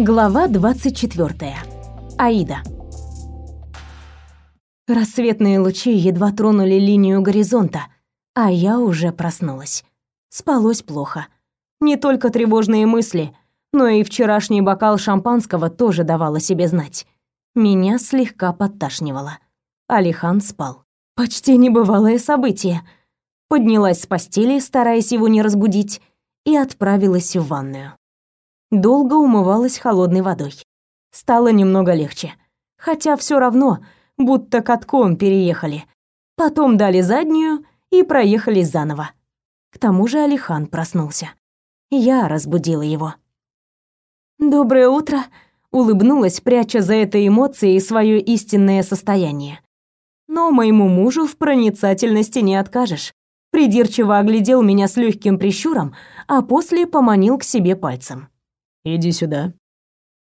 Глава 24. Аида. Рассветные лучи едва тронули линию горизонта, а я уже проснулась. Спалось плохо. Не только тревожные мысли, но и вчерашний бокал шампанского тоже давал о себе знать. Меня слегка подташнивало. Алихан спал. Почти небывалое событие. Поднялась с постели, стараясь его не разбудить, и отправилась в ванную долго умывалась холодной водой. Стало немного легче. Хотя все равно, будто катком переехали. Потом дали заднюю и проехали заново. К тому же Алихан проснулся. Я разбудила его. «Доброе утро», — улыбнулась, пряча за этой эмоцией свое истинное состояние. Но моему мужу в проницательности не откажешь. Придирчиво оглядел меня с легким прищуром, а после поманил к себе пальцем. Иди сюда.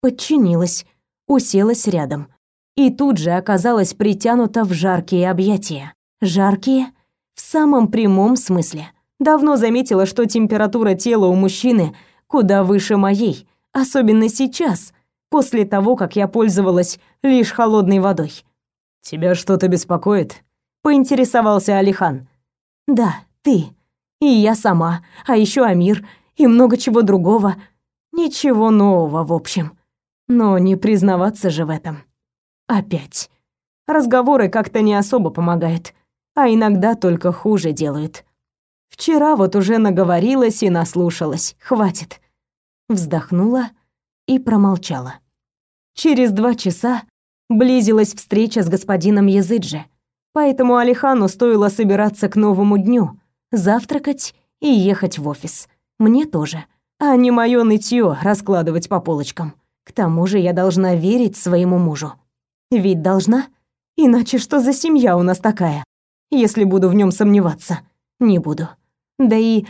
Подчинилась, уселась рядом и тут же оказалась притянута в жаркие объятия. Жаркие в самом прямом смысле. Давно заметила, что температура тела у мужчины куда выше моей, особенно сейчас, после того, как я пользовалась лишь холодной водой. Тебя что-то беспокоит? поинтересовался Алихан. Да, ты. И я сама, а еще Амир и много чего другого. Ничего нового, в общем. Но не признаваться же в этом. Опять. Разговоры как-то не особо помогают, а иногда только хуже делают. Вчера вот уже наговорилась и наслушалась. Хватит. Вздохнула и промолчала. Через два часа близилась встреча с господином Языджи, поэтому Алихану стоило собираться к новому дню, завтракать и ехать в офис. Мне тоже а не моё нытье раскладывать по полочкам. К тому же я должна верить своему мужу. Ведь должна? Иначе что за семья у нас такая? Если буду в нем сомневаться, не буду. Да и...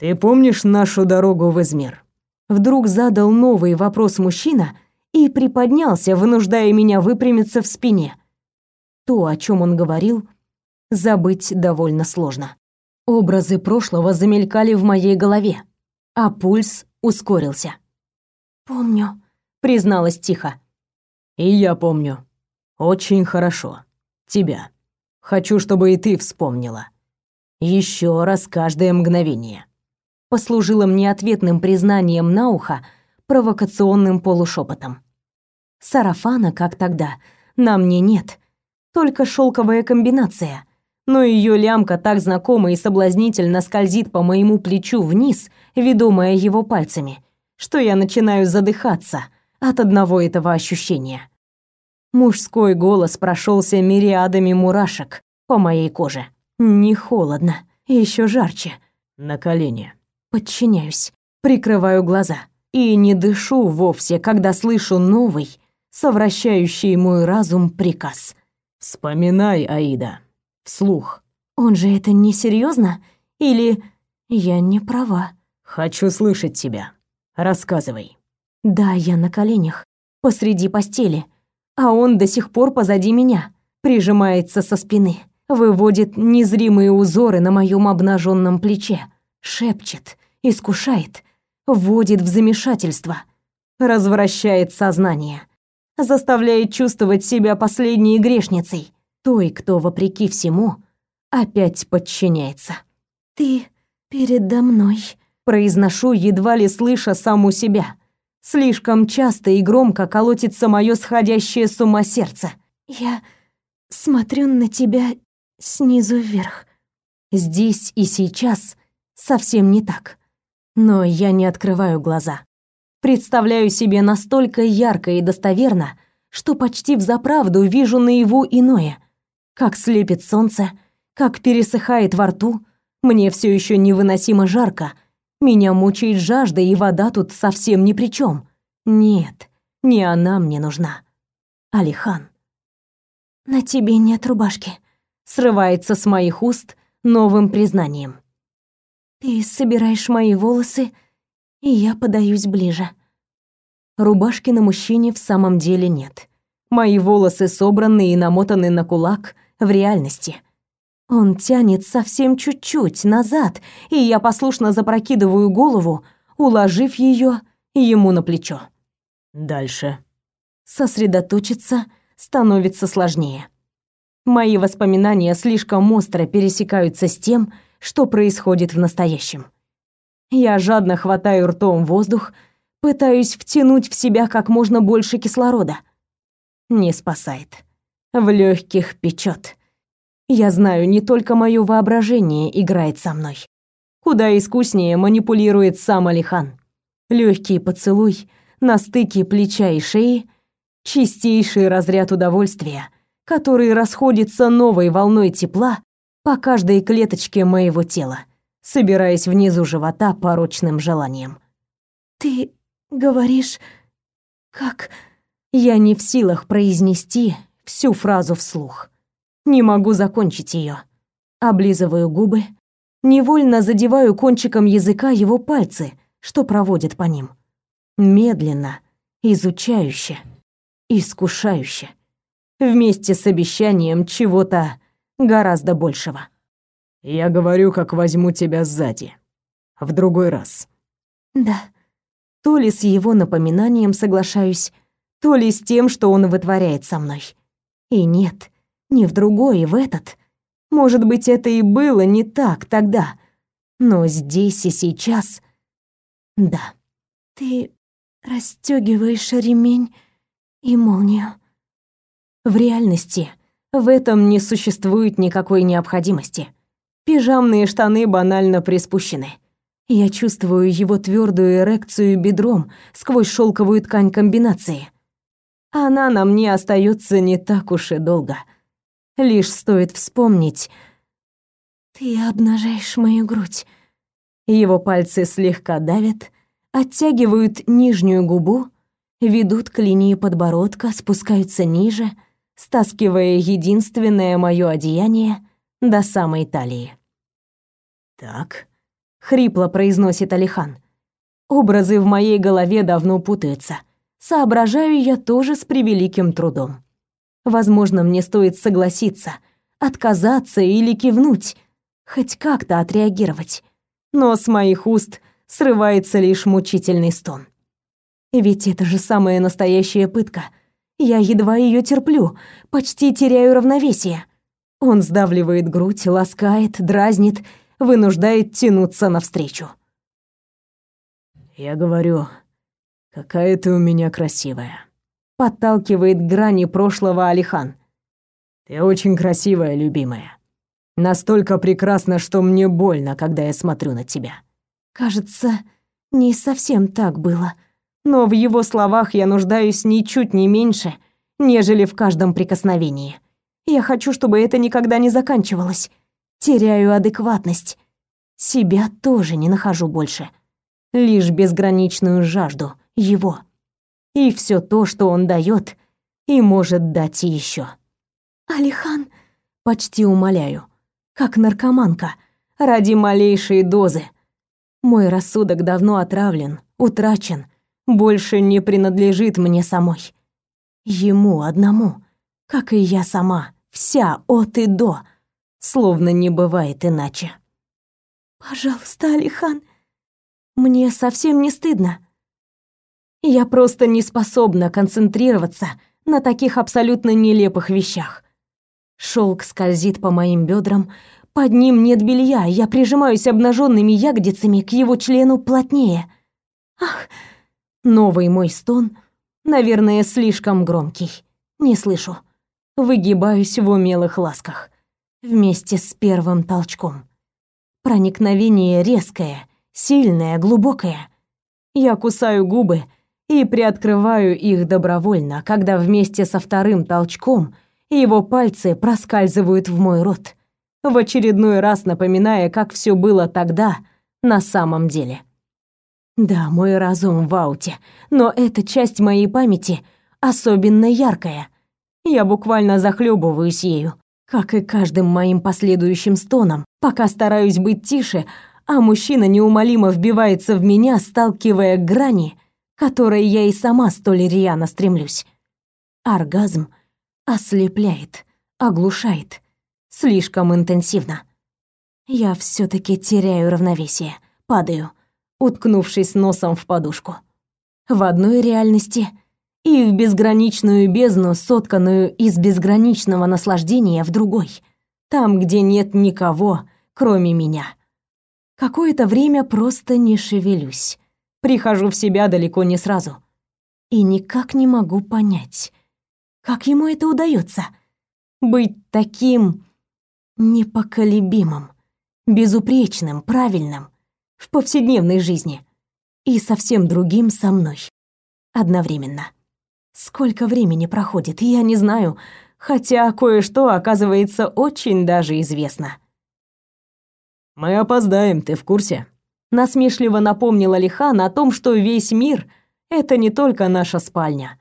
Ты помнишь нашу дорогу в Измир? Вдруг задал новый вопрос мужчина и приподнялся, вынуждая меня выпрямиться в спине. То, о чем он говорил, забыть довольно сложно. Образы прошлого замелькали в моей голове а пульс ускорился. «Помню», — призналась тихо. «И я помню. Очень хорошо. Тебя. Хочу, чтобы и ты вспомнила. Еще раз каждое мгновение». Послужило мне ответным признанием на ухо, провокационным полушепотом. Сарафана, как тогда, на мне нет. Только шелковая комбинация — но ее лямка так знакомо и соблазнительно скользит по моему плечу вниз, ведомая его пальцами, что я начинаю задыхаться от одного этого ощущения. Мужской голос прошелся мириадами мурашек по моей коже. Не холодно, еще жарче. На колени. Подчиняюсь, прикрываю глаза и не дышу вовсе, когда слышу новый, совращающий мой разум приказ. «Вспоминай, Аида, Вслух. Он же это не серьезно? Или я не права? Хочу слышать тебя. Рассказывай. Да, я на коленях, посреди постели, а он до сих пор позади меня, прижимается со спины, выводит незримые узоры на моем обнаженном плече, шепчет, искушает, вводит в замешательство, развращает сознание, заставляет чувствовать себя последней грешницей той, кто, вопреки всему, опять подчиняется. «Ты передо мной», — произношу, едва ли слыша саму себя. Слишком часто и громко колотится мое сходящее с ума сердце. «Я смотрю на тебя снизу вверх. Здесь и сейчас совсем не так. Но я не открываю глаза. Представляю себе настолько ярко и достоверно, что почти взаправду вижу наяву иное, как слепит солнце, как пересыхает во рту. Мне все еще невыносимо жарко. Меня мучает жажда, и вода тут совсем ни при чем. Нет, не она мне нужна. Алихан. На тебе нет рубашки. Срывается с моих уст новым признанием. Ты собираешь мои волосы, и я подаюсь ближе. Рубашки на мужчине в самом деле нет. Мои волосы собраны и намотаны на кулак в реальности. Он тянет совсем чуть-чуть назад, и я послушно запрокидываю голову, уложив ее ему на плечо. Дальше. Сосредоточиться становится сложнее. Мои воспоминания слишком остро пересекаются с тем, что происходит в настоящем. Я жадно хватаю ртом воздух, пытаюсь втянуть в себя как можно больше кислорода. Не спасает. В легких печет. Я знаю, не только мое воображение играет со мной. Куда искуснее манипулирует сам Алихан. Легкий поцелуй на стыке плеча и шеи, чистейший разряд удовольствия, который расходится новой волной тепла по каждой клеточке моего тела, собираясь внизу живота порочным желанием. «Ты говоришь, как...» Я не в силах произнести всю фразу вслух. Не могу закончить ее. Облизываю губы, невольно задеваю кончиком языка его пальцы, что проводят по ним. Медленно, изучающе, искушающе. Вместе с обещанием чего-то гораздо большего. Я говорю, как возьму тебя сзади. В другой раз. Да. То ли с его напоминанием соглашаюсь, то ли с тем, что он вытворяет со мной. И нет, не в другой, в этот. Может быть, это и было не так тогда, но здесь и сейчас... Да. Ты расстегиваешь ремень и молнию. В реальности в этом не существует никакой необходимости. Пижамные штаны банально приспущены. Я чувствую его твердую эрекцию бедром сквозь шелковую ткань комбинации. Она на мне остается не так уж и долго. Лишь стоит вспомнить... Ты обнажаешь мою грудь. Его пальцы слегка давят, оттягивают нижнюю губу, ведут к линии подбородка, спускаются ниже — стаскивая единственное мое одеяние до самой талии. «Так», — хрипло произносит Алихан. Образы в моей голове давно путаются. Соображаю я тоже с превеликим трудом. Возможно, мне стоит согласиться, отказаться или кивнуть, хоть как-то отреагировать. Но с моих уст срывается лишь мучительный стон. Ведь это же самая настоящая пытка — я едва ее терплю, почти теряю равновесие. Он сдавливает грудь, ласкает, дразнит, вынуждает тянуться навстречу. Я говорю, какая ты у меня красивая. Подталкивает грани прошлого Алихан. Ты очень красивая, любимая. Настолько прекрасна, что мне больно, когда я смотрю на тебя. Кажется, не совсем так было но в его словах я нуждаюсь ничуть не меньше, нежели в каждом прикосновении. Я хочу, чтобы это никогда не заканчивалось. Теряю адекватность. Себя тоже не нахожу больше. Лишь безграничную жажду его. И все то, что он дает и может дать еще. Алихан, почти умоляю, как наркоманка, ради малейшей дозы. Мой рассудок давно отравлен, утрачен, больше не принадлежит мне самой. Ему одному, как и я сама, вся от и до, словно не бывает иначе. Пожалуйста, Алихан, мне совсем не стыдно. Я просто не способна концентрироваться на таких абсолютно нелепых вещах. Шелк скользит по моим бедрам, под ним нет белья, я прижимаюсь обнаженными ягодицами к его члену плотнее. Ах, Новый мой стон, наверное, слишком громкий. Не слышу. Выгибаюсь в умелых ласках. Вместе с первым толчком. Проникновение резкое, сильное, глубокое. Я кусаю губы и приоткрываю их добровольно, когда вместе со вторым толчком его пальцы проскальзывают в мой рот, в очередной раз напоминая, как все было тогда на самом деле. Да, мой разум в ауте, но эта часть моей памяти особенно яркая. Я буквально захлебываюсь ею, как и каждым моим последующим стоном, пока стараюсь быть тише, а мужчина неумолимо вбивается в меня, сталкивая грани, которой я и сама столь рьяно стремлюсь. Оргазм ослепляет, оглушает, слишком интенсивно. Я все таки теряю равновесие, падаю — уткнувшись носом в подушку. В одной реальности и в безграничную бездну, сотканную из безграничного наслаждения в другой, там, где нет никого, кроме меня. Какое-то время просто не шевелюсь. Прихожу в себя далеко не сразу. И никак не могу понять, как ему это удается быть таким непоколебимым, безупречным, правильным в повседневной жизни и совсем другим со мной одновременно. Сколько времени проходит, я не знаю, хотя кое-что оказывается очень даже известно. Мы опоздаем, ты в курсе? Насмешливо напомнил Алихан о том, что весь мир это не только наша спальня.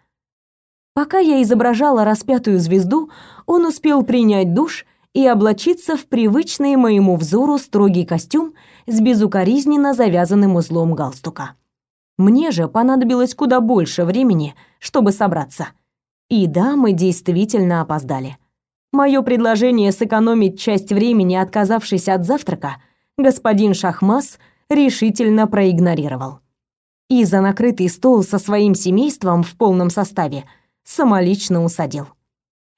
Пока я изображала распятую звезду, он успел принять душ и облачиться в привычный моему взору строгий костюм с безукоризненно завязанным узлом галстука. Мне же понадобилось куда больше времени, чтобы собраться. И да, мы действительно опоздали. Мое предложение сэкономить часть времени, отказавшись от завтрака, господин Шахмас решительно проигнорировал. И за накрытый стол со своим семейством в полном составе самолично усадил.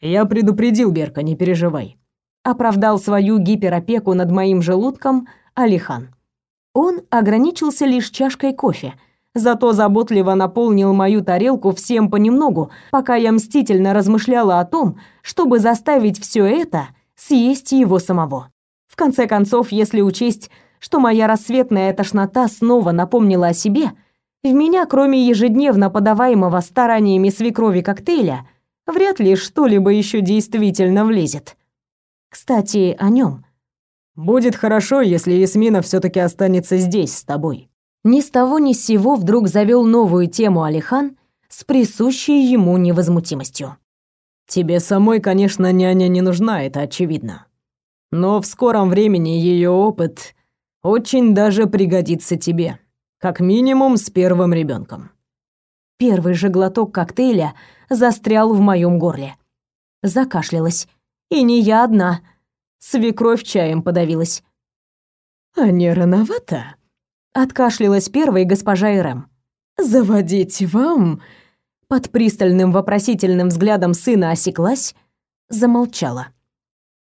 «Я предупредил, Берка, не переживай», — оправдал свою гиперопеку над моим желудком Алихан. Он ограничился лишь чашкой кофе — зато заботливо наполнил мою тарелку всем понемногу, пока я мстительно размышляла о том, чтобы заставить все это съесть его самого. В конце концов, если учесть, что моя рассветная тошнота снова напомнила о себе, в меня, кроме ежедневно подаваемого стараниями свекрови коктейля, вряд ли что-либо еще действительно влезет. Кстати, о нем. Будет хорошо, если Ясмина все таки останется здесь с тобой ни с того ни с сего вдруг завел новую тему Алихан с присущей ему невозмутимостью. «Тебе самой, конечно, няня не нужна, это очевидно. Но в скором времени ее опыт очень даже пригодится тебе, как минимум с первым ребенком. Первый же глоток коктейля застрял в моем горле. Закашлялась. И не я одна. Свекровь чаем подавилась. «А не рановато?» Откашлялась первой госпожа Ирэм. «Заводить вам?» Под пристальным вопросительным взглядом сына осеклась, замолчала.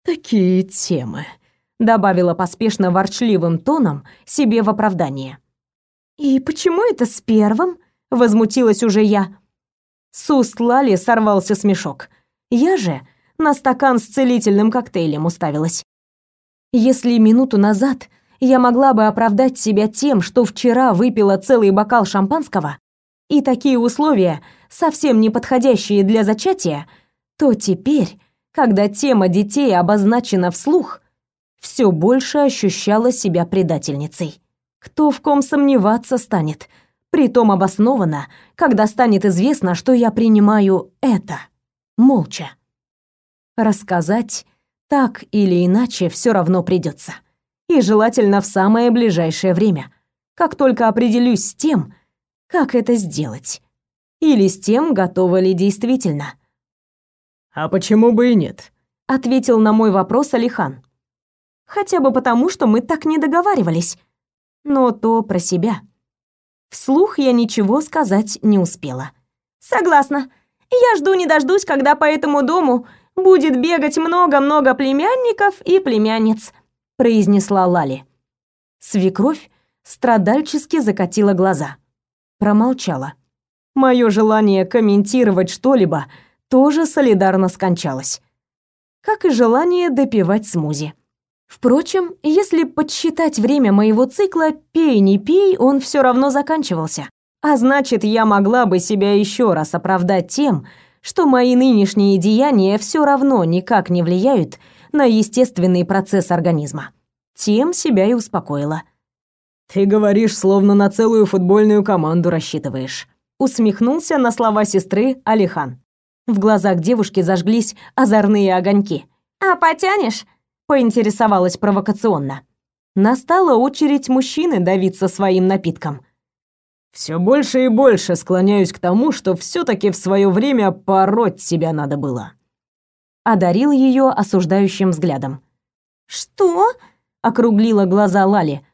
«Такие темы», — добавила поспешно ворчливым тоном себе в оправдание. «И почему это с первым?» — возмутилась уже я. С уст Лали сорвался смешок. Я же на стакан с целительным коктейлем уставилась. Если минуту назад я могла бы оправдать себя тем, что вчера выпила целый бокал шампанского, и такие условия, совсем не подходящие для зачатия, то теперь, когда тема детей обозначена вслух, все больше ощущала себя предательницей. Кто в ком сомневаться станет, притом обоснованно, когда станет известно, что я принимаю это, молча. Рассказать так или иначе все равно придется и желательно в самое ближайшее время, как только определюсь с тем, как это сделать, или с тем, готова ли действительно. «А почему бы и нет?» — ответил на мой вопрос Алихан. «Хотя бы потому, что мы так не договаривались. Но то про себя». Вслух я ничего сказать не успела. «Согласна. Я жду не дождусь, когда по этому дому будет бегать много-много племянников и племянниц произнесла Лали. Свекровь страдальчески закатила глаза. Промолчала. Мое желание комментировать что-либо тоже солидарно скончалось. Как и желание допивать смузи. Впрочем, если подсчитать время моего цикла, пей не пей, он все равно заканчивался. А значит, я могла бы себя еще раз оправдать тем, что мои нынешние деяния все равно никак не влияют на естественный процесс организма. Тем себя и успокоила. «Ты говоришь, словно на целую футбольную команду рассчитываешь», усмехнулся на слова сестры Алихан. В глазах девушки зажглись озорные огоньки. «А потянешь?» — поинтересовалась провокационно. Настала очередь мужчины давиться своим напитком. Все больше и больше склоняюсь к тому, что все таки в свое время пороть себя надо было одарил ее осуждающим взглядом. «Что?» — округлила глаза Лали.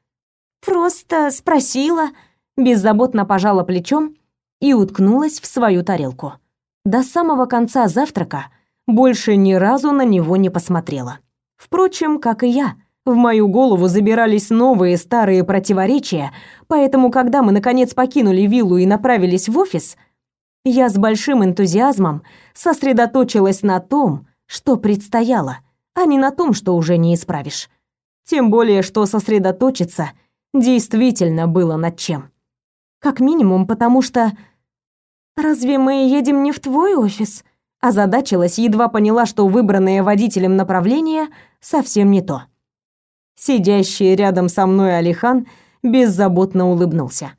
«Просто спросила», — беззаботно пожала плечом и уткнулась в свою тарелку. До самого конца завтрака больше ни разу на него не посмотрела. Впрочем, как и я, в мою голову забирались новые старые противоречия, поэтому когда мы наконец покинули виллу и направились в офис, я с большим энтузиазмом сосредоточилась на том, что предстояло, а не на том, что уже не исправишь. Тем более, что сосредоточиться действительно было над чем. Как минимум, потому что... «Разве мы едем не в твой офис?» Озадачилась, едва поняла, что выбранное водителем направление совсем не то. Сидящий рядом со мной Алихан беззаботно улыбнулся.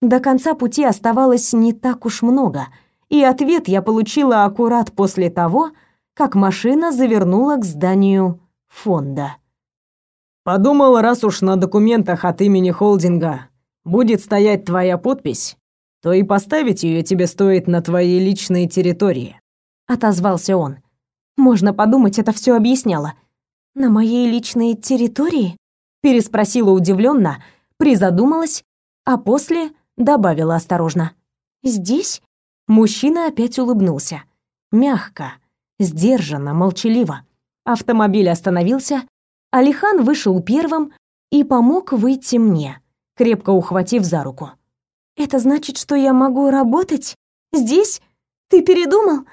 До конца пути оставалось не так уж много, и ответ я получила аккурат после того, как машина завернула к зданию фонда. Подумал, раз уж на документах от имени холдинга будет стоять твоя подпись, то и поставить ее тебе стоит на твоей личной территории, отозвался он. Можно подумать, это все объясняло. На моей личной территории? переспросила удивленно, призадумалась, а после добавила осторожно. Здесь? Мужчина опять улыбнулся. Мягко, сдержанно, молчаливо. Автомобиль остановился, Алихан вышел первым и помог выйти мне, крепко ухватив за руку. Это значит, что я могу работать здесь? Ты передумал?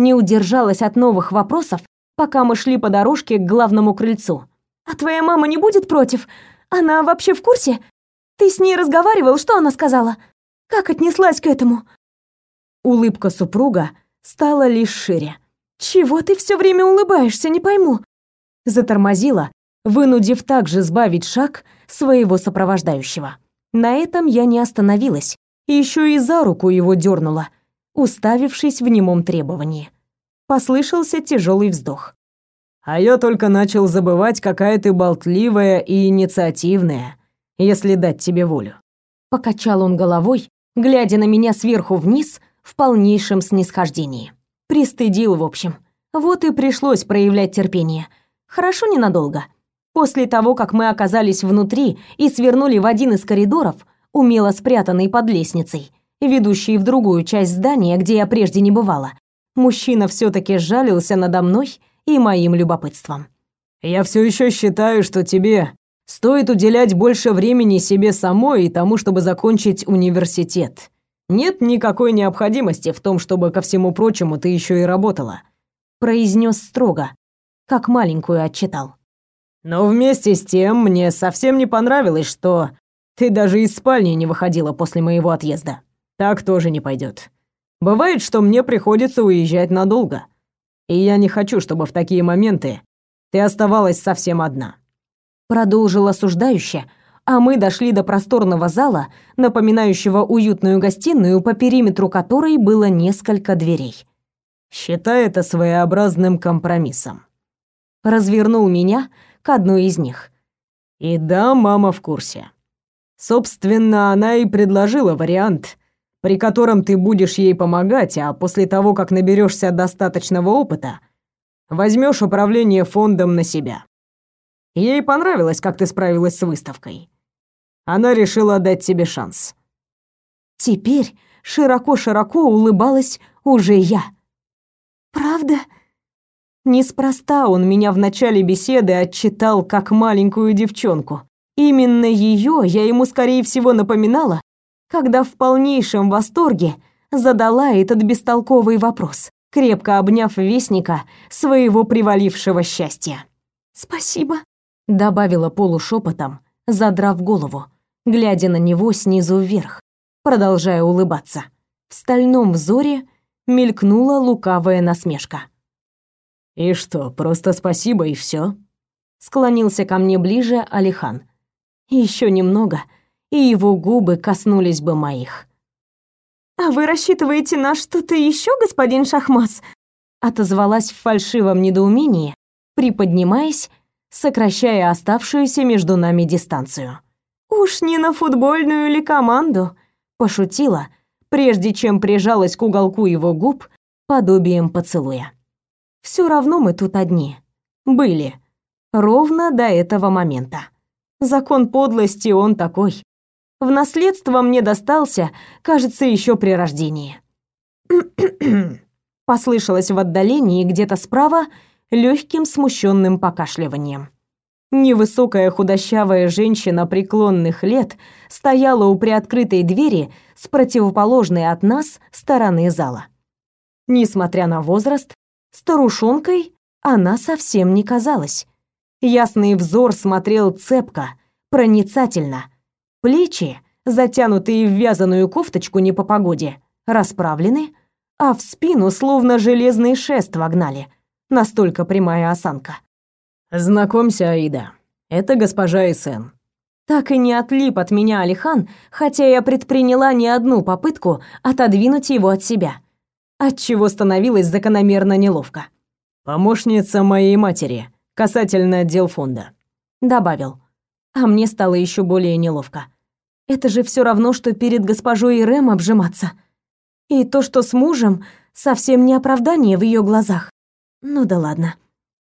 Не удержалась от новых вопросов, пока мы шли по дорожке к главному крыльцу. А твоя мама не будет против? Она вообще в курсе? Ты с ней разговаривал, что она сказала? Как отнеслась к этому? Улыбка супруга стала лишь шире. Чего ты все время улыбаешься, не пойму. Затормозила, вынудив также сбавить шаг своего сопровождающего. На этом я не остановилась, еще и за руку его дернула, уставившись в немом требовании. Послышался тяжелый вздох. А я только начал забывать, какая ты болтливая и инициативная, если дать тебе волю. Покачал он головой, глядя на меня сверху вниз в полнейшем снисхождении. Пристыдил, в общем. Вот и пришлось проявлять терпение. Хорошо ненадолго. После того, как мы оказались внутри и свернули в один из коридоров, умело спрятанный под лестницей, ведущий в другую часть здания, где я прежде не бывала, мужчина все таки жалился надо мной и моим любопытством. «Я все еще считаю, что тебе стоит уделять больше времени себе самой и тому, чтобы закончить университет. Нет никакой необходимости в том, чтобы ко всему прочему ты еще и работала», произнес строго, как маленькую отчитал. Но вместе с тем мне совсем не понравилось, что ты даже из спальни не выходила после моего отъезда. Так тоже не пойдет. Бывает, что мне приходится уезжать надолго. И я не хочу, чтобы в такие моменты ты оставалась совсем одна. Продолжил осуждающе, а мы дошли до просторного зала, напоминающего уютную гостиную, по периметру которой было несколько дверей. Считай это своеобразным компромиссом. Развернул меня, к одной из них. И да, мама в курсе. Собственно, она и предложила вариант, при котором ты будешь ей помогать, а после того, как наберешься достаточного опыта, возьмешь управление фондом на себя. Ей понравилось, как ты справилась с выставкой. Она решила дать тебе шанс. Теперь широко-широко улыбалась уже я. «Правда?» Неспроста он меня в начале беседы отчитал как маленькую девчонку. Именно ее я ему, скорее всего, напоминала, когда в полнейшем восторге задала этот бестолковый вопрос, крепко обняв вестника своего привалившего счастья. «Спасибо», — добавила полушепотом, задрав голову, глядя на него снизу вверх, продолжая улыбаться. В стальном взоре мелькнула лукавая насмешка. «И что, просто спасибо и все? Склонился ко мне ближе Алихан. Еще немного, и его губы коснулись бы моих. «А вы рассчитываете на что-то еще, господин Шахмас?» Отозвалась в фальшивом недоумении, приподнимаясь, сокращая оставшуюся между нами дистанцию. «Уж не на футбольную ли команду?» Пошутила, прежде чем прижалась к уголку его губ подобием поцелуя. Все равно мы тут одни. Были. Ровно до этого момента. Закон подлости он такой. В наследство мне достался, кажется, еще при рождении. Послышалось в отдалении где-то справа легким смущенным покашливанием. Невысокая худощавая женщина преклонных лет стояла у приоткрытой двери с противоположной от нас стороны зала. Несмотря на возраст, старушонкой она совсем не казалась. Ясный взор смотрел цепко, проницательно. Плечи, затянутые в вязаную кофточку не по погоде, расправлены, а в спину словно железный шест вогнали. Настолько прямая осанка. «Знакомься, Аида. Это госпожа Эсен». Так и не отлип от меня Алихан, хотя я предприняла не одну попытку отодвинуть его от себя, отчего становилось закономерно неловко. «Помощница моей матери, касательно дел фонда», — добавил. А мне стало еще более неловко. Это же все равно, что перед госпожой Рэм обжиматься. И то, что с мужем, совсем не оправдание в ее глазах. Ну да ладно.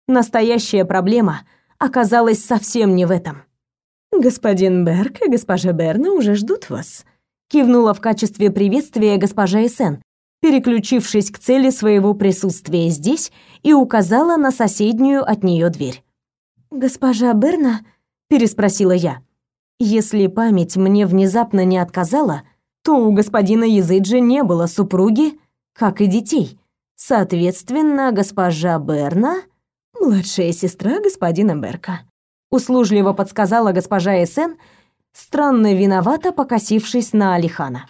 Настоящая проблема оказалась совсем не в этом. «Господин Берг и госпожа Берна уже ждут вас», кивнула в качестве приветствия госпожа Эсен, переключившись к цели своего присутствия здесь и указала на соседнюю от нее дверь. «Госпожа Берна?» – переспросила я. Если память мне внезапно не отказала, то у господина Языджи не было супруги, как и детей. Соответственно, госпожа Берна младшая сестра господина Берка. Услужливо подсказала госпожа Эсен, странно виновато покосившись на Алихана.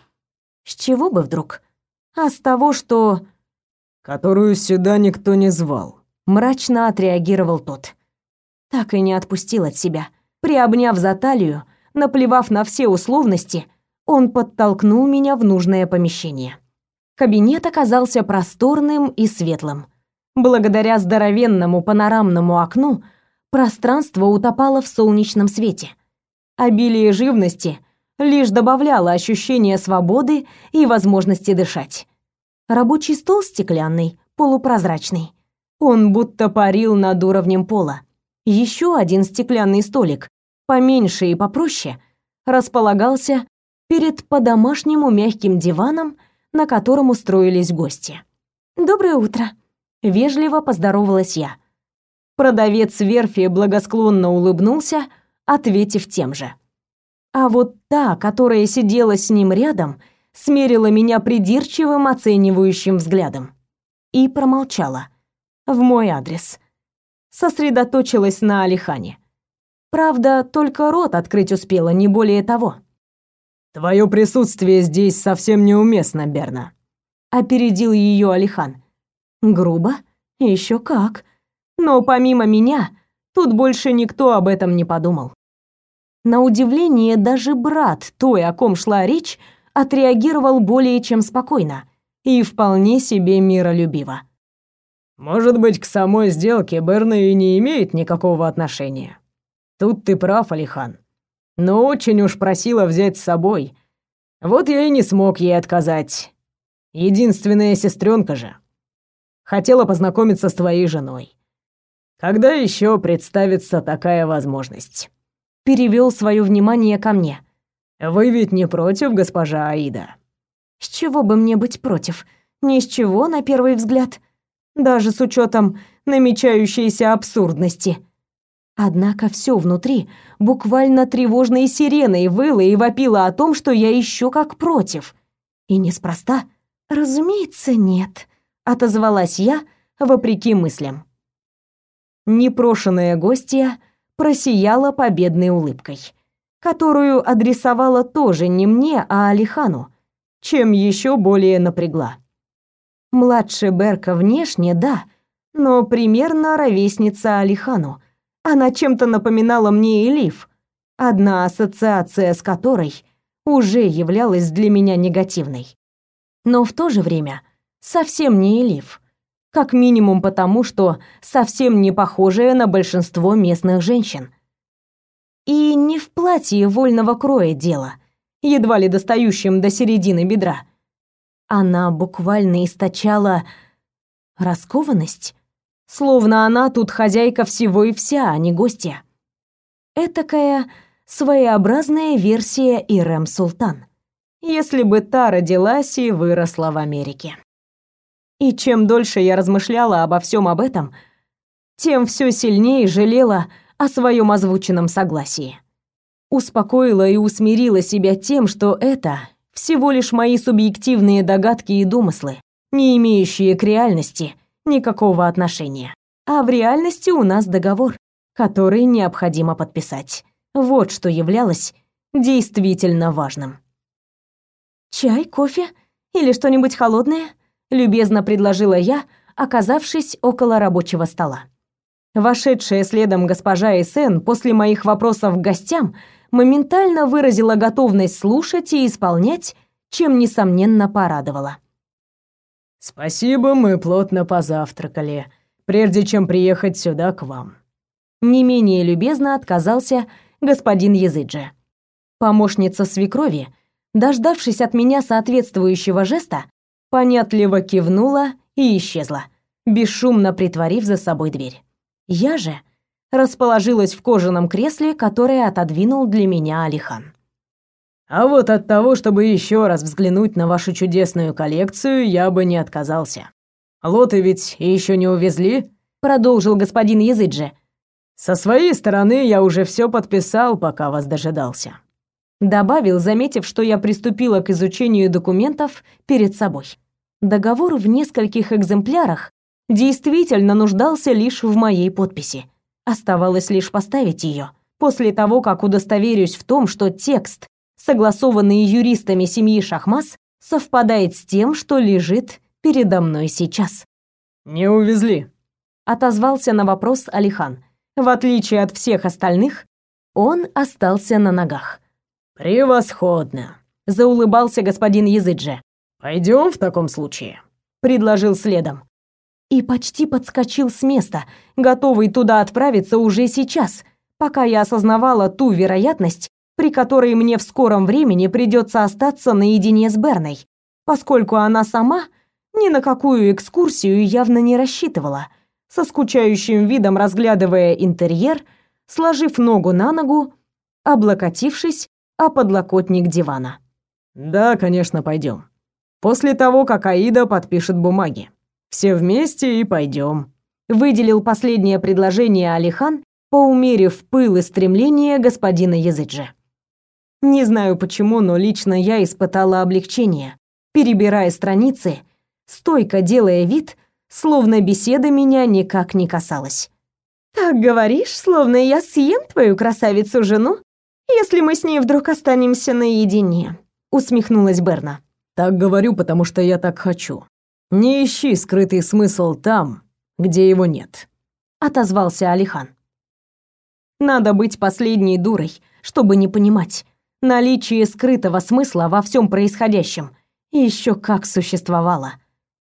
С чего бы вдруг? А с того, что... «Которую сюда никто не звал», — мрачно отреагировал тот. Так и не отпустил от себя. Приобняв за талию, наплевав на все условности, он подтолкнул меня в нужное помещение. Кабинет оказался просторным и светлым. Благодаря здоровенному панорамному окну пространство утопало в солнечном свете. Обилие живности лишь добавляло ощущение свободы и возможности дышать. Рабочий стол стеклянный, полупрозрачный. Он будто парил над уровнем пола. Еще один стеклянный столик, поменьше и попроще, располагался перед по-домашнему мягким диваном, на котором устроились гости. «Доброе утро», Вежливо поздоровалась я. Продавец верфи благосклонно улыбнулся, ответив тем же. А вот та, которая сидела с ним рядом, смерила меня придирчивым оценивающим взглядом и промолчала в мой адрес. Сосредоточилась на Алихане. Правда, только рот открыть успела, не более того. Твое присутствие здесь совсем неуместно, Берна. Опередил ее Алихан. Грубо? Еще как. Но помимо меня, тут больше никто об этом не подумал. На удивление, даже брат той, о ком шла речь, отреагировал более чем спокойно и вполне себе миролюбиво. Может быть, к самой сделке Берна и не имеет никакого отношения. Тут ты прав, Алихан. Но очень уж просила взять с собой. Вот я и не смог ей отказать. Единственная сестренка же. Хотела познакомиться с твоей женой. Когда еще представится такая возможность?» Перевел свое внимание ко мне. «Вы ведь не против, госпожа Аида?» «С чего бы мне быть против? Ни с чего, на первый взгляд. Даже с учетом намечающейся абсурдности». Однако все внутри буквально тревожной сиреной выло и вопило о том, что я еще как против. И неспроста. Разумеется, нет отозвалась я, вопреки мыслям. Непрошенная гостья просияла победной улыбкой, которую адресовала тоже не мне, а Алихану, чем еще более напрягла. Младше Берка внешне, да, но примерно ровесница Алихану. Она чем-то напоминала мне Элиф, одна ассоциация с которой уже являлась для меня негативной. Но в то же время совсем не Элиф. Как минимум потому, что совсем не похожая на большинство местных женщин. И не в платье вольного кроя дело, едва ли достающем до середины бедра. Она буквально источала раскованность, словно она тут хозяйка всего и вся, а не гостья. Этакая своеобразная версия Ирэм Султан. Если бы та родилась и выросла в Америке. И чем дольше я размышляла обо всем об этом, тем все сильнее жалела о своем озвученном согласии. Успокоила и усмирила себя тем, что это всего лишь мои субъективные догадки и домыслы, не имеющие к реальности никакого отношения. А в реальности у нас договор, который необходимо подписать. Вот что являлось действительно важным. «Чай, кофе или что-нибудь холодное?» — любезно предложила я, оказавшись около рабочего стола. Вошедшая следом госпожа Эссен после моих вопросов к гостям моментально выразила готовность слушать и исполнять, чем, несомненно, порадовала. «Спасибо, мы плотно позавтракали, прежде чем приехать сюда к вам». Не менее любезно отказался господин Языджи. Помощница свекрови, дождавшись от меня соответствующего жеста, понятливо кивнула и исчезла, бесшумно притворив за собой дверь. Я же расположилась в кожаном кресле, которое отодвинул для меня Алихан. А вот от того, чтобы еще раз взглянуть на вашу чудесную коллекцию, я бы не отказался. Лоты ведь еще не увезли, продолжил господин Языджи. Со своей стороны я уже все подписал, пока вас дожидался. Добавил, заметив, что я приступила к изучению документов перед собой. Договор в нескольких экземплярах действительно нуждался лишь в моей подписи. Оставалось лишь поставить ее. После того, как удостоверюсь в том, что текст, согласованный юристами семьи Шахмас, совпадает с тем, что лежит передо мной сейчас. «Не увезли», — отозвался на вопрос Алихан. В отличие от всех остальных, он остался на ногах. «Превосходно», — заулыбался господин Языджи. «Пойдем в таком случае», — предложил следом и почти подскочил с места, готовый туда отправиться уже сейчас, пока я осознавала ту вероятность, при которой мне в скором времени придется остаться наедине с Берной, поскольку она сама ни на какую экскурсию явно не рассчитывала, со скучающим видом разглядывая интерьер, сложив ногу на ногу, облокотившись о подлокотник дивана. «Да, конечно, пойдем. После того, как Аида подпишет бумаги. Все вместе и пойдем», — выделил последнее предложение Алихан, поумерив пыл и стремление господина Языджи. Не знаю почему, но лично я испытала облегчение, перебирая страницы, стойко делая вид, словно беседа меня никак не касалась. «Так говоришь, словно я съем твою красавицу-жену, если мы с ней вдруг останемся наедине», — усмехнулась Берна. «Так говорю, потому что я так хочу», не ищи скрытый смысл там, где его нет, отозвался Алихан. Надо быть последней дурой, чтобы не понимать наличие скрытого смысла во всем происходящем. Еще как существовало.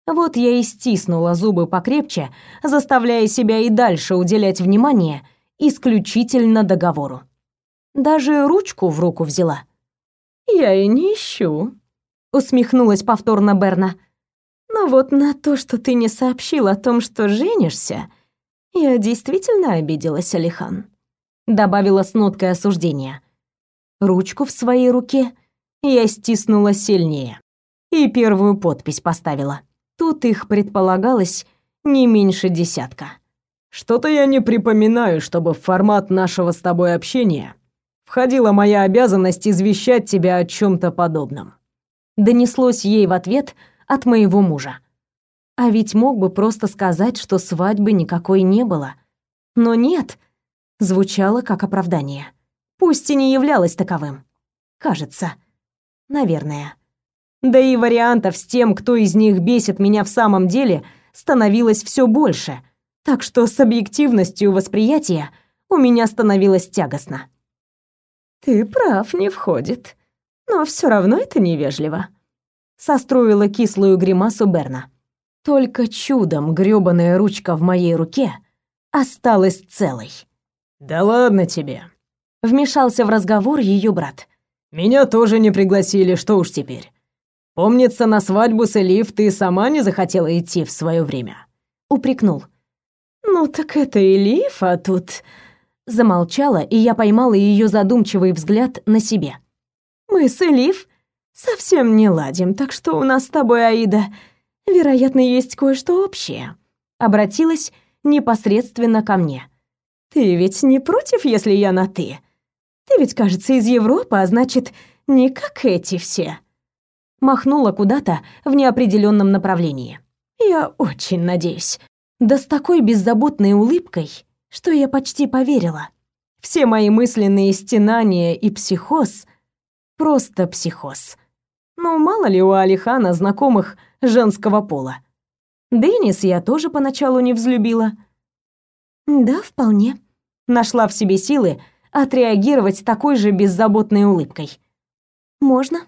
Вот я и стиснула зубы покрепче, заставляя себя и дальше уделять внимание исключительно договору. Даже ручку в руку взяла. «Я и не ищу», — усмехнулась повторно Берна. Но вот на то, что ты не сообщил о том, что женишься, я действительно обиделась, Алихан. Добавила с ноткой осуждения. Ручку в своей руке я стиснула сильнее и первую подпись поставила. Тут их предполагалось не меньше десятка. Что-то я не припоминаю, чтобы в формат нашего с тобой общения входила моя обязанность извещать тебя о чем то подобном. Донеслось ей в ответ — от моего мужа. А ведь мог бы просто сказать, что свадьбы никакой не было. Но нет, звучало как оправдание. Пусть и не являлось таковым. Кажется. Наверное. Да и вариантов с тем, кто из них бесит меня в самом деле, становилось все больше. Так что с объективностью восприятия у меня становилось тягостно. Ты прав, не входит. Но все равно это невежливо состроила кислую гримасу Берна. Только чудом грёбаная ручка в моей руке осталась целой. «Да ладно тебе», — вмешался в разговор ее брат. «Меня тоже не пригласили, что уж теперь. Помнится, на свадьбу с Элиф ты сама не захотела идти в свое время», — упрекнул. «Ну так это Элиф, а тут замолчала, и я поймала ее задумчивый взгляд на себе. Мы с Элиф совсем не ладим, так что у нас с тобой, Аида, вероятно, есть кое-что общее. Обратилась непосредственно ко мне. Ты ведь не против, если я на ты? Ты ведь, кажется, из Европы, а значит, не как эти все. Махнула куда-то в неопределенном направлении. Я очень надеюсь. Да с такой беззаботной улыбкой, что я почти поверила. Все мои мысленные стенания и психоз — просто психоз. Ну, мало ли у Алихана знакомых женского пола. Денис я тоже поначалу не взлюбила. Да, вполне. Нашла в себе силы отреагировать такой же беззаботной улыбкой. Можно.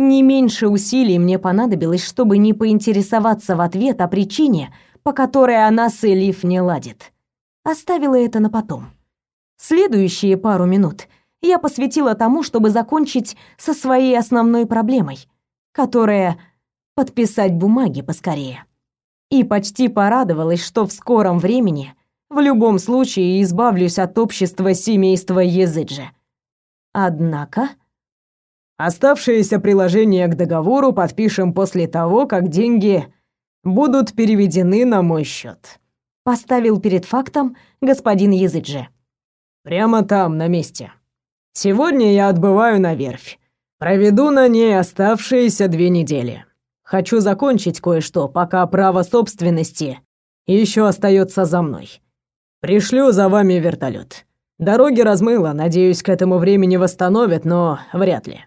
Не меньше усилий мне понадобилось, чтобы не поинтересоваться в ответ о причине, по которой она с Элиф не ладит. Оставила это на потом. Следующие пару минут я посвятила тому, чтобы закончить со своей основной проблемой, которая подписать бумаги поскорее. И почти порадовалась, что в скором времени в любом случае избавлюсь от общества семейства Езыджи. Однако... Оставшиеся приложения к договору подпишем после того, как деньги будут переведены на мой счет. Поставил перед фактом господин Езыджи. Прямо там, на месте. Сегодня я отбываю на верфь. Проведу на ней оставшиеся две недели. Хочу закончить кое-что, пока право собственности еще остается за мной. Пришлю за вами вертолет. Дороги размыло, надеюсь, к этому времени восстановят, но вряд ли.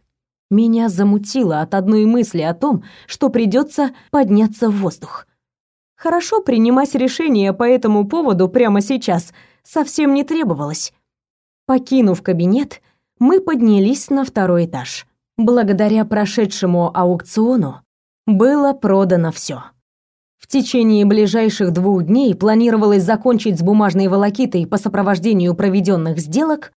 Меня замутило от одной мысли о том, что придется подняться в воздух. Хорошо принимать решение по этому поводу прямо сейчас совсем не требовалось. Покинув кабинет, мы поднялись на второй этаж. Благодаря прошедшему аукциону было продано все. В течение ближайших двух дней планировалось закончить с бумажной волокитой по сопровождению проведенных сделок,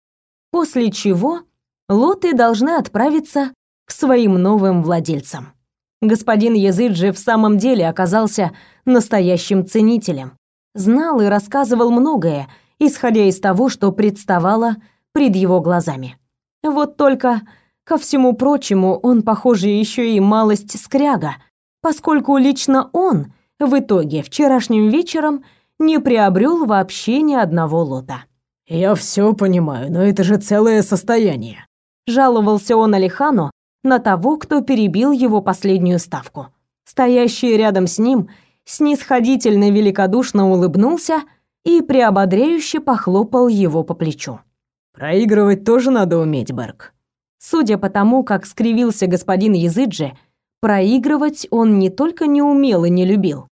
после чего лоты должны отправиться к своим новым владельцам. Господин Языджи в самом деле оказался настоящим ценителем. Знал и рассказывал многое, исходя из того, что представало пред его глазами. Вот только, ко всему прочему, он, похоже, еще и малость скряга, поскольку лично он в итоге вчерашним вечером не приобрел вообще ни одного лота. «Я все понимаю, но это же целое состояние», — жаловался он Алихану на того, кто перебил его последнюю ставку. Стоящий рядом с ним снисходительно великодушно улыбнулся и приободряюще похлопал его по плечу. Проигрывать тоже надо уметь, Берг. Судя по тому, как скривился господин Языджи, проигрывать он не только не умел и не любил,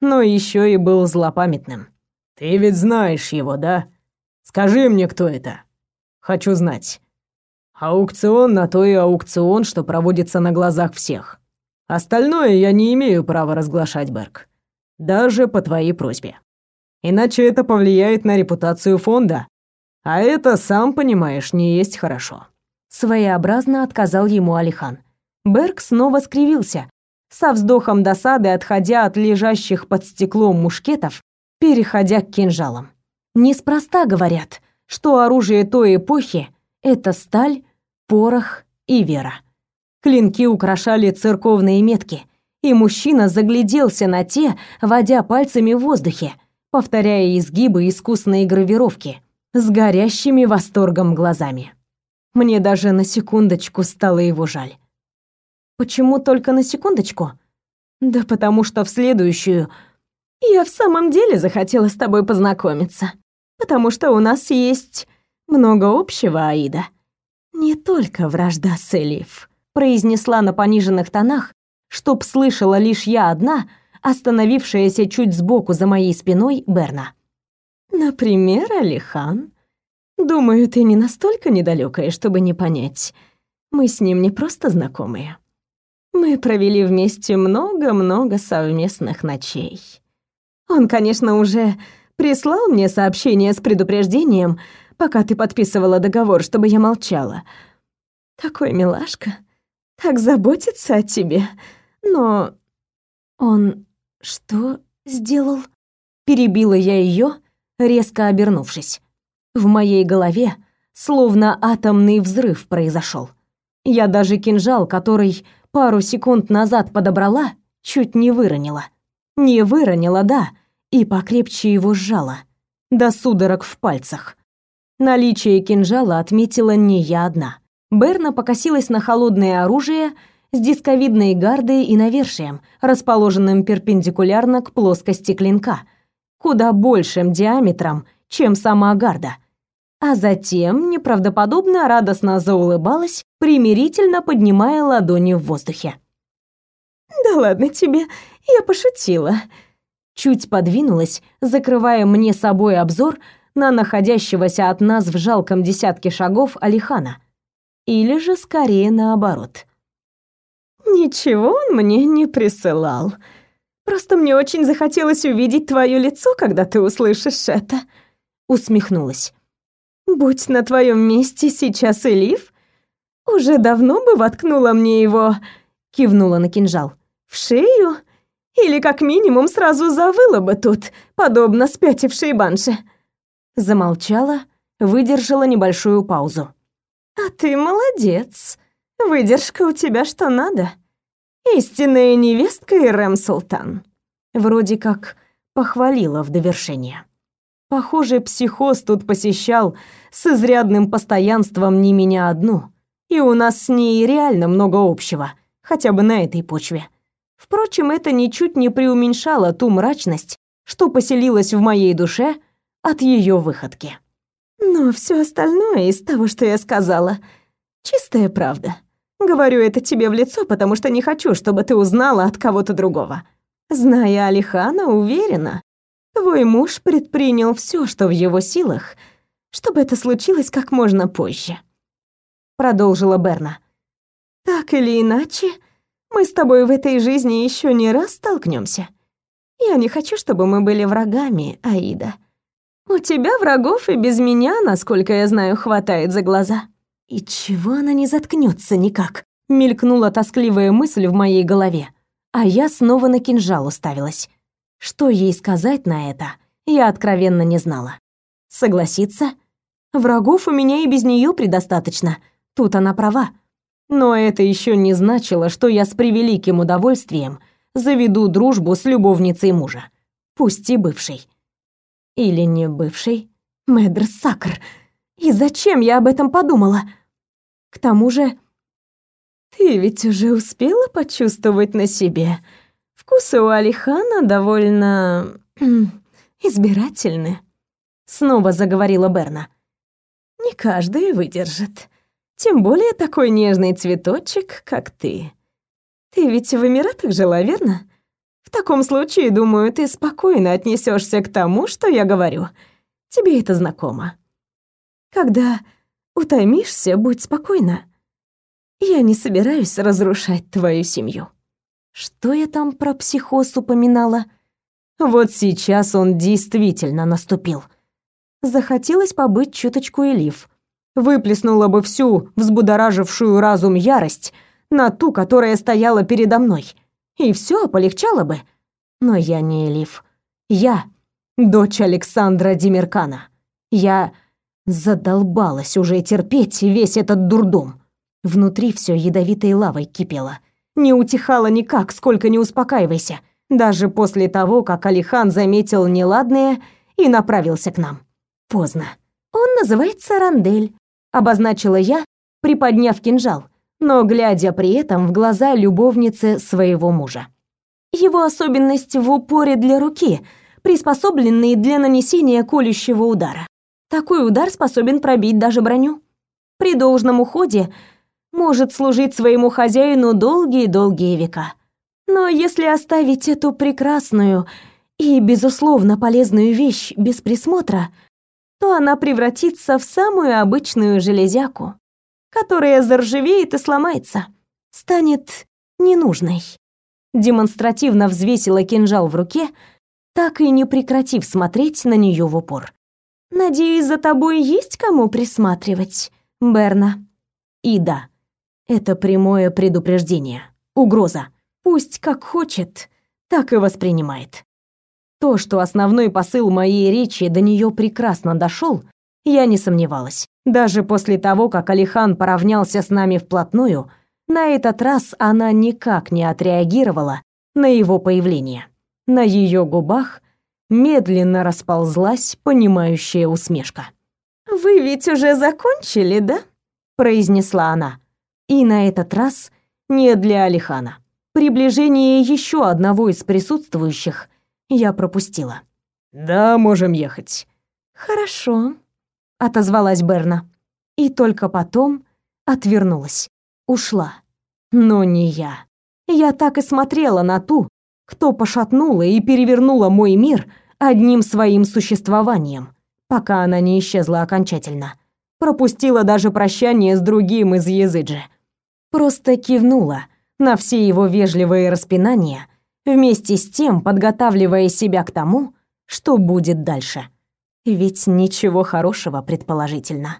но еще и был злопамятным. Ты ведь знаешь его, да? Скажи мне, кто это. Хочу знать. Аукцион на то и аукцион, что проводится на глазах всех. Остальное я не имею права разглашать, Берг. Даже по твоей просьбе. Иначе это повлияет на репутацию фонда, а это, сам понимаешь, не есть хорошо. Своеобразно отказал ему Алихан. Берг снова скривился, со вздохом досады отходя от лежащих под стеклом мушкетов, переходя к кинжалам. Неспроста говорят, что оружие той эпохи — это сталь, порох и вера. Клинки украшали церковные метки, и мужчина загляделся на те, водя пальцами в воздухе, повторяя изгибы искусной гравировки — с горящими восторгом глазами. Мне даже на секундочку стало его жаль. Почему только на секундочку? Да потому что в следующую я в самом деле захотела с тобой познакомиться, потому что у нас есть много общего, Аида. Не только вражда с Элиф, произнесла на пониженных тонах, чтоб слышала лишь я одна, остановившаяся чуть сбоку за моей спиной Берна. Например, Алихан. Думаю, ты не настолько недалекая, чтобы не понять. Мы с ним не просто знакомые. Мы провели вместе много-много совместных ночей. Он, конечно, уже прислал мне сообщение с предупреждением, пока ты подписывала договор, чтобы я молчала. Такой милашка, так заботится о тебе. Но он что сделал? Перебила я ее, резко обернувшись. В моей голове словно атомный взрыв произошел. Я даже кинжал, который пару секунд назад подобрала, чуть не выронила. Не выронила, да, и покрепче его сжала. До судорог в пальцах. Наличие кинжала отметила не я одна. Берна покосилась на холодное оружие с дисковидной гардой и навершием, расположенным перпендикулярно к плоскости клинка, куда большим диаметром, чем сама гарда. А затем неправдоподобно радостно заулыбалась, примирительно поднимая ладони в воздухе. «Да ладно тебе, я пошутила», чуть подвинулась, закрывая мне собой обзор на находящегося от нас в жалком десятке шагов Алихана. Или же скорее наоборот. «Ничего он мне не присылал. Просто мне очень захотелось увидеть твое лицо, когда ты услышишь это», — усмехнулась. «Будь на твоем месте сейчас Элиф, уже давно бы воткнула мне его...» — кивнула на кинжал. «В шею или как минимум сразу завыла бы тут, подобно спятившей банше. Замолчала, выдержала небольшую паузу. А ты молодец. Выдержка у тебя что надо. Истинная невестка Ирэм Султан. Вроде как похвалила в довершение. Похоже, психоз тут посещал с изрядным постоянством не меня одну, и у нас с ней реально много общего, хотя бы на этой почве. Впрочем, это ничуть не преуменьшало ту мрачность, что поселилась в моей душе от ее выходки. Но все остальное из того, что я сказала, чистая правда. Говорю это тебе в лицо, потому что не хочу, чтобы ты узнала от кого-то другого. Зная Алихана, уверена, твой муж предпринял все, что в его силах, чтобы это случилось как можно позже. Продолжила Берна. Так или иначе, мы с тобой в этой жизни еще не раз столкнемся. Я не хочу, чтобы мы были врагами, Аида. У тебя врагов и без меня, насколько я знаю, хватает за глаза. И чего она не заткнется никак? Мелькнула тоскливая мысль в моей голове, а я снова на кинжал уставилась. Что ей сказать на это, я откровенно не знала. Согласиться? Врагов у меня и без нее предостаточно. Тут она права. Но это еще не значило, что я с превеликим удовольствием заведу дружбу с любовницей мужа, пусть и бывшей. Или не бывшей. Мэдр Сакр. И зачем я об этом подумала? К тому же... Ты ведь уже успела почувствовать на себе. Вкусы у Алихана довольно... избирательны. Снова заговорила Берна. Не каждый выдержит. Тем более такой нежный цветочек, как ты. Ты ведь в Эмиратах жила, верно? В таком случае, думаю, ты спокойно отнесешься к тому, что я говорю. Тебе это знакомо. Когда утомишься, будь спокойна. Я не собираюсь разрушать твою семью. Что я там про психоз упоминала? Вот сейчас он действительно наступил. Захотелось побыть чуточку Элиф выплеснула бы всю взбудоражившую разум ярость на ту, которая стояла передо мной. И все полегчало бы. Но я не Элиф. Я дочь Александра Демиркана. Я задолбалась уже терпеть весь этот дурдом. Внутри все ядовитой лавой кипело. Не утихало никак, сколько не успокаивайся, даже после того, как Алихан заметил неладное и направился к нам. Поздно. Он называется Рандель, обозначила я, приподняв кинжал, но глядя при этом в глаза любовницы своего мужа. Его особенность в упоре для руки, приспособленный для нанесения колющего удара. Такой удар способен пробить даже броню. При должном уходе может служить своему хозяину долгие-долгие века. Но если оставить эту прекрасную и, безусловно, полезную вещь без присмотра, то она превратится в самую обычную железяку, которая заржавеет и сломается, станет ненужной. Демонстративно взвесила кинжал в руке, так и не прекратив смотреть на нее в упор. «Надеюсь, за тобой есть кому присматривать, Берна?» И да, это прямое предупреждение, угроза. Пусть как хочет, так и воспринимает. То, что основной посыл моей речи до нее прекрасно дошел, Я не сомневалась. Даже после того, как Алихан поравнялся с нами вплотную, на этот раз она никак не отреагировала на его появление. На ее губах медленно расползлась понимающая усмешка. «Вы ведь уже закончили, да?» — произнесла она. И на этот раз не для Алихана. Приближение еще одного из присутствующих я пропустила. «Да, можем ехать». «Хорошо», — отозвалась Берна. И только потом отвернулась. Ушла. Но не я. Я так и смотрела на ту, кто пошатнула и перевернула мой мир одним своим существованием, пока она не исчезла окончательно. Пропустила даже прощание с другим из Езыджи. Просто кивнула на все его вежливые распинания, вместе с тем подготавливая себя к тому, что будет дальше. Ведь ничего хорошего предположительно.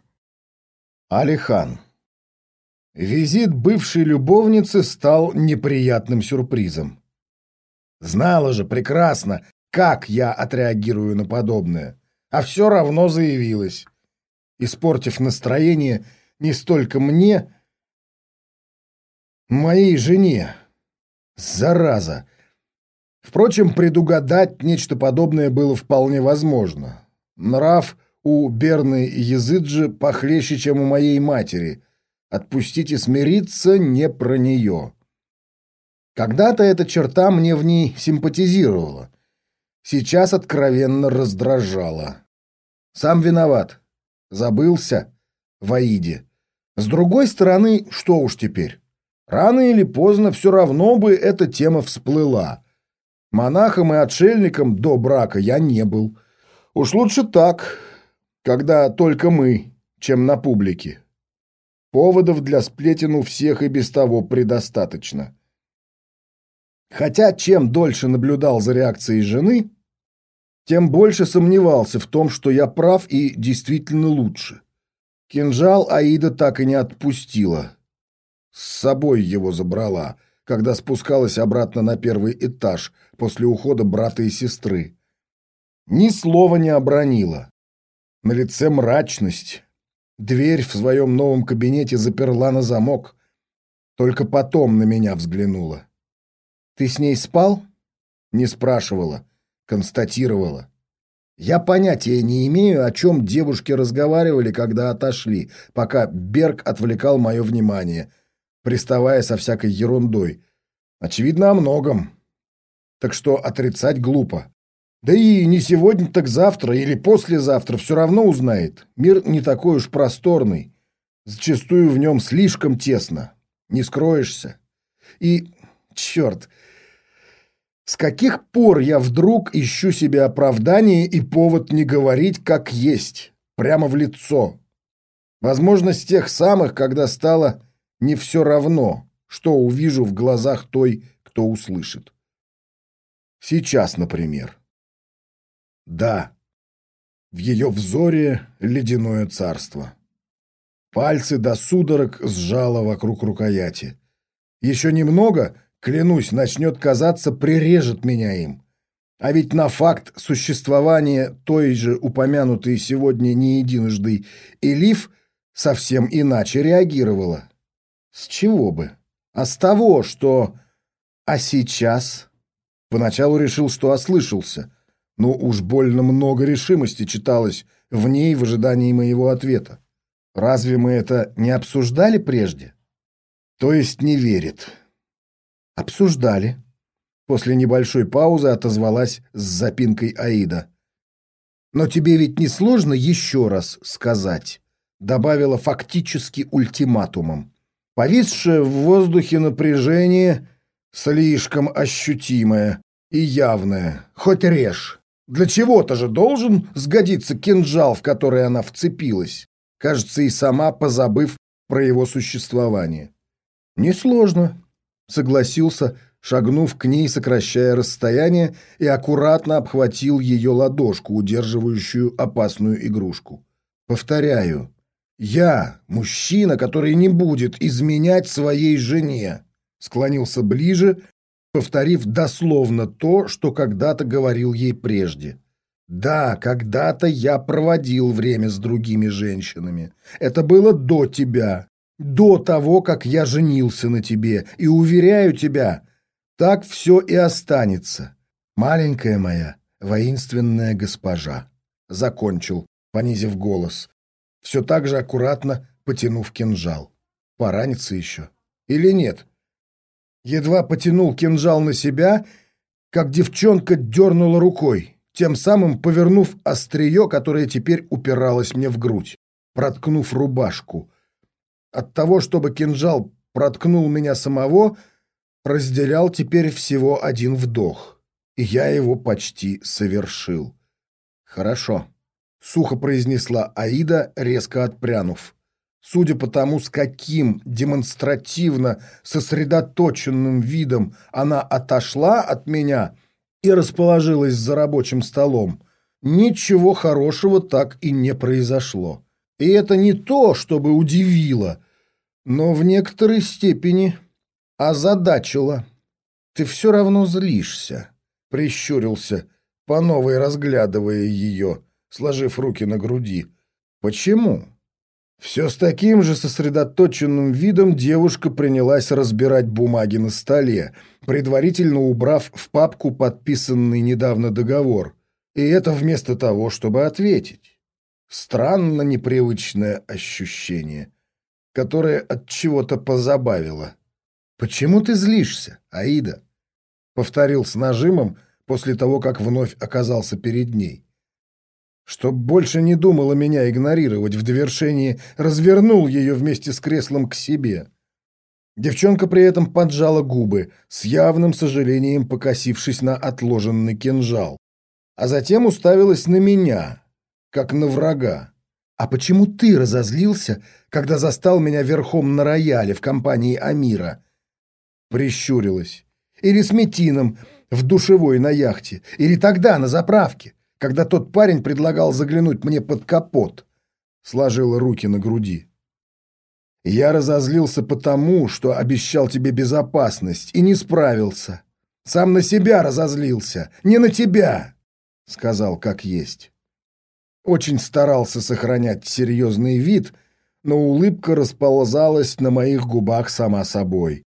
Алихан. Визит бывшей любовницы стал неприятным сюрпризом. Знала же прекрасно, как я отреагирую на подобное, а все равно заявилась, испортив настроение не столько мне, моей жене. Зараза! Впрочем, предугадать нечто подобное было вполне возможно. Нрав у Берны Языджи похлеще, чем у моей матери. Отпустить и смириться не про нее. Когда-то эта черта мне в ней симпатизировала. Сейчас откровенно раздражала. Сам виноват. Забылся в Аиде. С другой стороны, что уж теперь. Рано или поздно все равно бы эта тема всплыла. Монахом и отшельником до брака я не был. Уж лучше так, когда только мы, чем на публике. Поводов для сплетен у всех и без того предостаточно. Хотя чем дольше наблюдал за реакцией жены, тем больше сомневался в том, что я прав и действительно лучше. Кинжал Аида так и не отпустила. С собой его забрала, когда спускалась обратно на первый этаж после ухода брата и сестры. Ни слова не обронила. На лице мрачность. Дверь в своем новом кабинете заперла на замок. Только потом на меня взглянула. «Ты с ней спал?» Не спрашивала, констатировала. Я понятия не имею, о чем девушки разговаривали, когда отошли, пока Берг отвлекал мое внимание, приставая со всякой ерундой. Очевидно, о многом. Так что отрицать глупо. Да и не сегодня, так завтра или послезавтра все равно узнает. Мир не такой уж просторный. Зачастую в нем слишком тесно. Не скроешься. И, черт, с каких пор я вдруг ищу себе оправдание и повод не говорить как есть, прямо в лицо? Возможно, с тех самых, когда стало не все равно, что увижу в глазах той, кто услышит. Сейчас, например. Да, в ее взоре ледяное царство. Пальцы до судорог сжало вокруг рукояти. Еще немного, клянусь, начнет казаться, прирежет меня им. А ведь на факт существования той же упомянутой сегодня не единожды Элиф совсем иначе реагировала. С чего бы? А с того, что... А сейчас... Поначалу решил, что ослышался — но уж больно много решимости читалось в ней в ожидании моего ответа. Разве мы это не обсуждали прежде? То есть не верит. Обсуждали. После небольшой паузы отозвалась с запинкой Аида. Но тебе ведь не сложно еще раз сказать, добавила фактически ультиматумом. Повисшее в воздухе напряжение слишком ощутимое и явное. Хоть режь. Для чего-то же должен сгодиться кинжал, в который она вцепилась, кажется, и сама позабыв про его существование. «Несложно», — согласился, шагнув к ней, сокращая расстояние, и аккуратно обхватил ее ладошку, удерживающую опасную игрушку. «Повторяю, я мужчина, который не будет изменять своей жене», склонился ближе, повторив дословно то, что когда-то говорил ей прежде. Да, когда-то я проводил время с другими женщинами. Это было до тебя, до того, как я женился на тебе. И уверяю тебя, так все и останется. Маленькая моя воинственная госпожа. Закончил, понизив голос. Все так же аккуратно потянув кинжал. Поранится еще. Или нет? Едва потянул кинжал на себя, как девчонка дернула рукой тем самым повернув острие, которое теперь упиралось мне в грудь, проткнув рубашку. От того, чтобы кинжал проткнул меня самого, разделял теперь всего один вдох, и я его почти совершил. «Хорошо», — сухо произнесла Аида, резко отпрянув. Судя по тому, с каким демонстративно сосредоточенным видом она отошла от меня — и расположилась за рабочим столом, ничего хорошего так и не произошло. И это не то, чтобы удивило, но в некоторой степени озадачило. «Ты все равно злишься», — прищурился, по новой разглядывая ее, сложив руки на груди. «Почему?» Все с таким же сосредоточенным видом девушка принялась разбирать бумаги на столе, предварительно убрав в папку подписанный недавно договор. И это вместо того, чтобы ответить. Странно непривычное ощущение, которое от чего-то позабавило. «Почему ты злишься, Аида?» — повторил с нажимом после того, как вновь оказался перед ней чтоб больше не думала меня игнорировать, в довершении развернул ее вместе с креслом к себе. Девчонка при этом поджала губы, с явным сожалением покосившись на отложенный кинжал, а затем уставилась на меня, как на врага. «А почему ты разозлился, когда застал меня верхом на рояле в компании Амира?» Прищурилась. «Или с Метином в душевой на яхте, или тогда на заправке когда тот парень предлагал заглянуть мне под капот. Сложила руки на груди. Я разозлился потому, что обещал тебе безопасность и не справился. Сам на себя разозлился, не на тебя, сказал как есть. Очень старался сохранять серьезный вид, но улыбка расползалась на моих губах сама собой.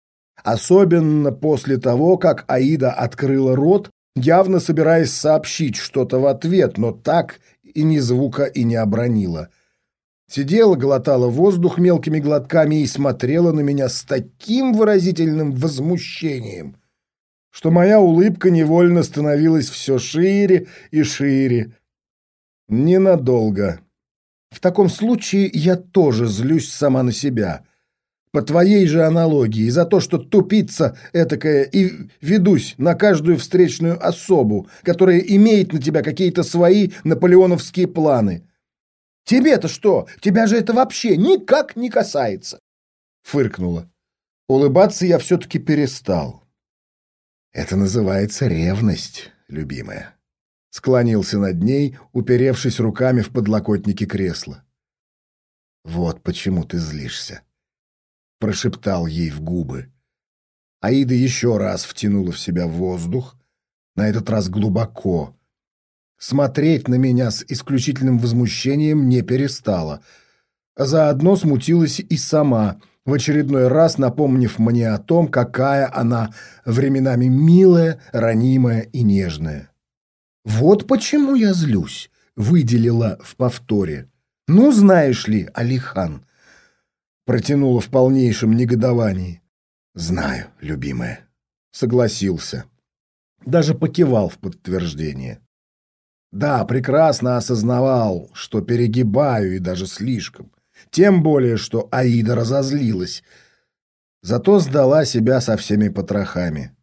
Особенно после того, как Аида открыла рот явно собираясь сообщить что-то в ответ, но так и ни звука и не обронила. Сидела, глотала воздух мелкими глотками и смотрела на меня с таким выразительным возмущением, что моя улыбка невольно становилась все шире и шире. Ненадолго. В таком случае я тоже злюсь сама на себя — по твоей же аналогии, за то, что тупица этакая и ведусь на каждую встречную особу, которая имеет на тебя какие-то свои наполеоновские планы. Тебе-то что? Тебя же это вообще никак не касается. Фыркнула. Улыбаться я все-таки перестал. Это называется ревность, любимая. Склонился над ней, уперевшись руками в подлокотники кресла. Вот почему ты злишься прошептал ей в губы. Аида еще раз втянула в себя воздух, на этот раз глубоко. Смотреть на меня с исключительным возмущением не перестала, а заодно смутилась и сама, в очередной раз напомнив мне о том, какая она временами милая, ранимая и нежная. «Вот почему я злюсь», — выделила в повторе. «Ну, знаешь ли, Алихан, протянула в полнейшем негодовании. «Знаю, любимая», — согласился. Даже покивал в подтверждение. Да, прекрасно осознавал, что перегибаю и даже слишком. Тем более, что Аида разозлилась. Зато сдала себя со всеми потрохами.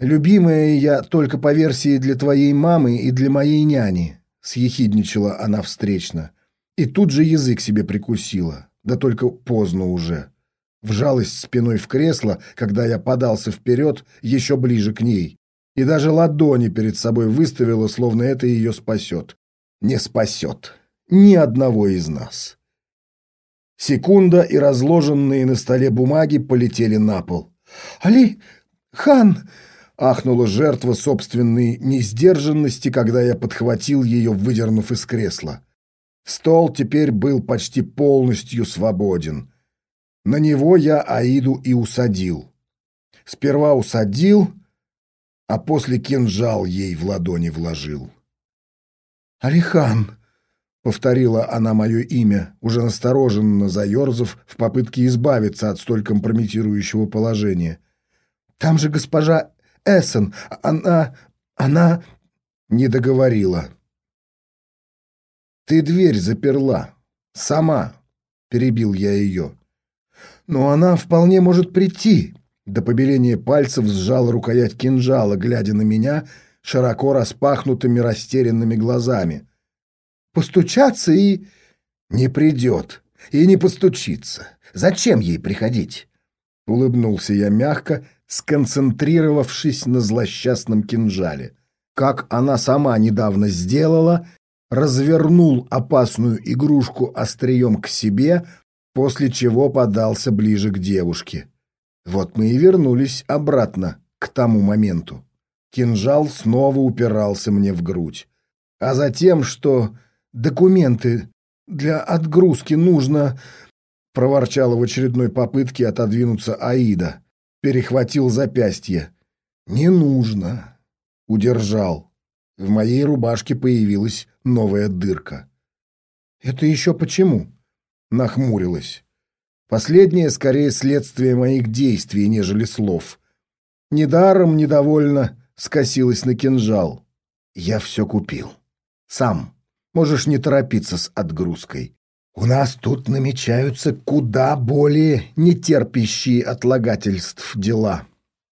«Любимая я только по версии для твоей мамы и для моей няни», — съехидничала она встречно. И тут же язык себе прикусила. Да только поздно уже. Вжалась спиной в кресло, когда я подался вперед еще ближе к ней. И даже ладони перед собой выставила, словно это ее спасет. Не спасет. Ни одного из нас. Секунда, и разложенные на столе бумаги полетели на пол. «Али... Хан... Ахнула жертва собственной несдержанности, когда я подхватил ее, выдернув из кресла. Стол теперь был почти полностью свободен. На него я Аиду и усадил. Сперва усадил, а после кинжал ей в ладони вложил. «Алихан!» — повторила она мое имя, уже настороженно заерзав в попытке избавиться от столь компрометирующего положения. «Там же госпожа Эссен, она... она...» Не договорила. «Ты дверь заперла. Сама», — перебил я ее. «Но она вполне может прийти». До побеления пальцев сжал рукоять кинжала, глядя на меня широко распахнутыми растерянными глазами. «Постучаться и...» «Не придет. И не постучится. Зачем ей приходить?» Улыбнулся я мягко, сконцентрировавшись на злосчастном кинжале. Как она сама недавно сделала, развернул опасную игрушку острием к себе, после чего подался ближе к девушке. Вот мы и вернулись обратно к тому моменту. Кинжал снова упирался мне в грудь. А затем, что документы для отгрузки нужно... Проворчала в очередной попытке отодвинуться Аида. Перехватил запястье. «Не нужно». Удержал. В моей рубашке появилась новая дырка. «Это еще почему?» Нахмурилась. Последнее скорее следствие моих действий, нежели слов. Недаром недовольно скосилась на кинжал. Я все купил. Сам. Можешь не торопиться с отгрузкой. У нас тут намечаются куда более нетерпящие отлагательств дела.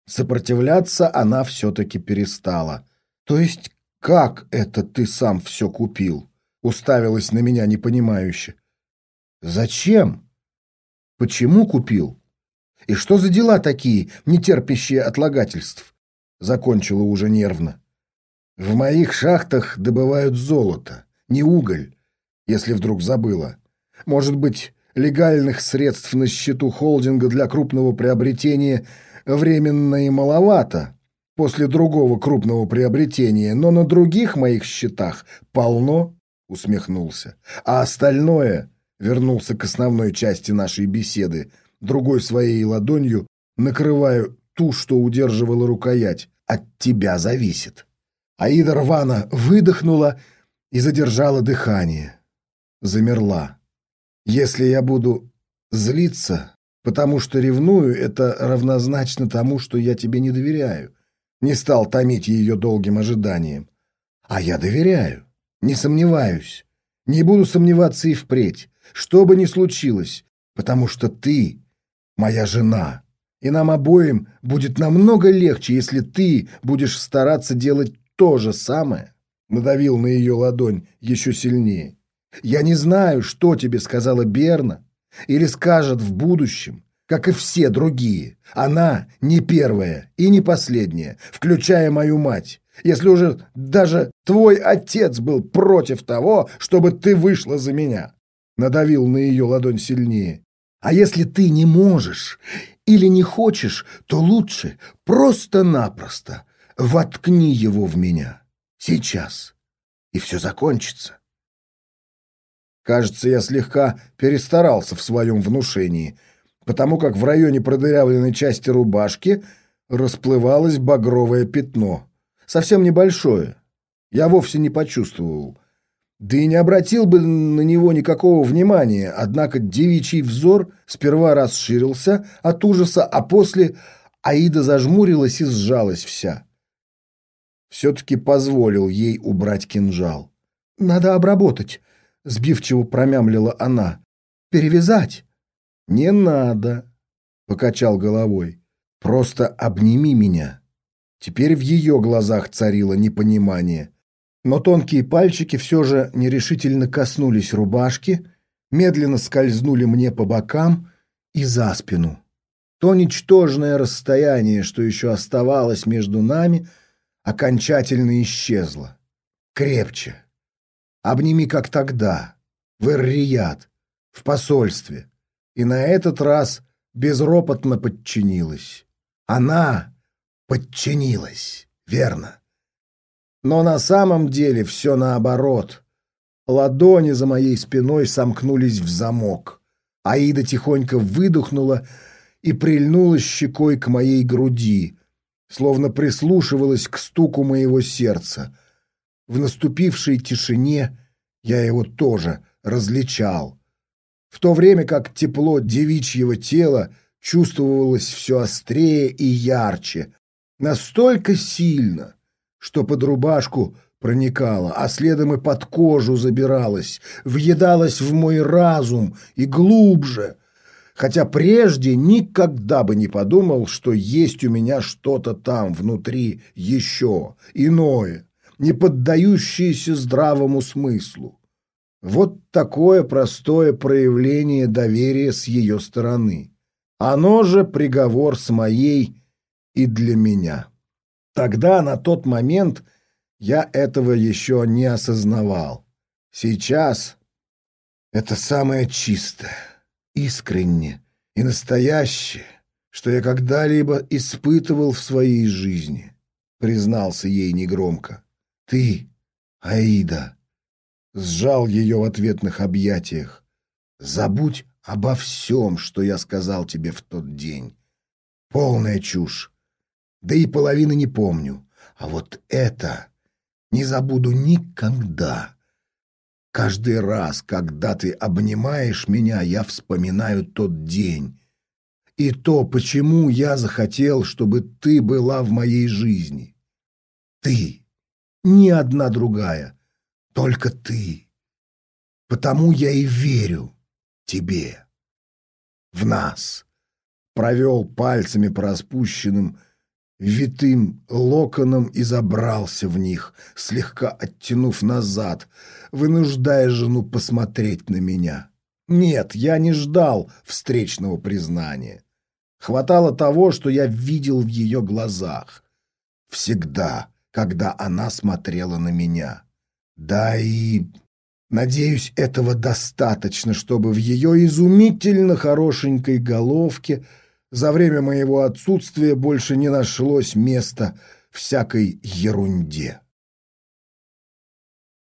Сопротивляться она все-таки перестала. То есть как это ты сам все купил? Уставилась на меня непонимающе. Зачем? Почему купил? И что за дела такие, не терпящие отлагательств? Закончила уже нервно. В моих шахтах добывают золото, не уголь, если вдруг забыла. Может быть, легальных средств на счету холдинга для крупного приобретения временно и маловато после другого крупного приобретения, но на других моих счетах полно, усмехнулся. А остальное вернулся к основной части нашей беседы, другой своей ладонью накрываю ту, что удерживала рукоять. От тебя зависит. Аида рвано выдохнула и задержала дыхание. Замерла. Если я буду злиться, потому что ревную, это равнозначно тому, что я тебе не доверяю. Не стал томить ее долгим ожиданием. А я доверяю, не сомневаюсь. Не буду сомневаться и впредь что бы ни случилось, потому что ты моя жена, и нам обоим будет намного легче, если ты будешь стараться делать то же самое. Надавил на ее ладонь еще сильнее. Я не знаю, что тебе сказала Берна или скажет в будущем, как и все другие. Она не первая и не последняя, включая мою мать. Если уже даже твой отец был против того, чтобы ты вышла за меня надавил на ее ладонь сильнее. А если ты не можешь или не хочешь, то лучше просто-напросто воткни его в меня. Сейчас. И все закончится. Кажется, я слегка перестарался в своем внушении, потому как в районе продырявленной части рубашки расплывалось багровое пятно. Совсем небольшое. Я вовсе не почувствовал, да и не обратил бы на него никакого внимания, однако девичий взор сперва расширился от ужаса, а после Аида зажмурилась и сжалась вся. Все-таки позволил ей убрать кинжал. «Надо обработать», — сбивчиво промямлила она. «Перевязать». «Не надо», — покачал головой. «Просто обними меня». Теперь в ее глазах царило непонимание — но тонкие пальчики все же нерешительно коснулись рубашки, медленно скользнули мне по бокам и за спину. То ничтожное расстояние, что еще оставалось между нами, окончательно исчезло. Крепче. Обними, как тогда, в Эр-Рияд, в посольстве. И на этот раз безропотно подчинилась. Она подчинилась, верно? Но на самом деле все наоборот. Ладони за моей спиной сомкнулись в замок. Аида тихонько выдохнула и прильнула щекой к моей груди, словно прислушивалась к стуку моего сердца. В наступившей тишине я его тоже различал, в то время как тепло девичьего тела чувствовалось все острее и ярче, настолько сильно, что под рубашку проникала, а следом и под кожу забиралась, въедалась в мой разум и глубже, хотя прежде никогда бы не подумал, что есть у меня что-то там внутри еще, иное, не поддающееся здравому смыслу. Вот такое простое проявление доверия с ее стороны. Оно же приговор с моей и для меня. Тогда, на тот момент, я этого еще не осознавал. Сейчас это самое чистое, искреннее и настоящее, что я когда-либо испытывал в своей жизни, признался ей негромко. Ты, Аида, сжал ее в ответных объятиях. Забудь обо всем, что я сказал тебе в тот день. Полная чушь. Да и половины не помню. А вот это не забуду никогда. Каждый раз, когда ты обнимаешь меня, я вспоминаю тот день. И то, почему я захотел, чтобы ты была в моей жизни. Ты, ни одна другая, только ты. Потому я и верю тебе, в нас. Провел пальцами по распущенным, витым локоном и забрался в них, слегка оттянув назад, вынуждая жену посмотреть на меня. Нет, я не ждал встречного признания. Хватало того, что я видел в ее глазах. Всегда, когда она смотрела на меня. Да и... Надеюсь, этого достаточно, чтобы в ее изумительно хорошенькой головке за время моего отсутствия больше не нашлось места всякой ерунде.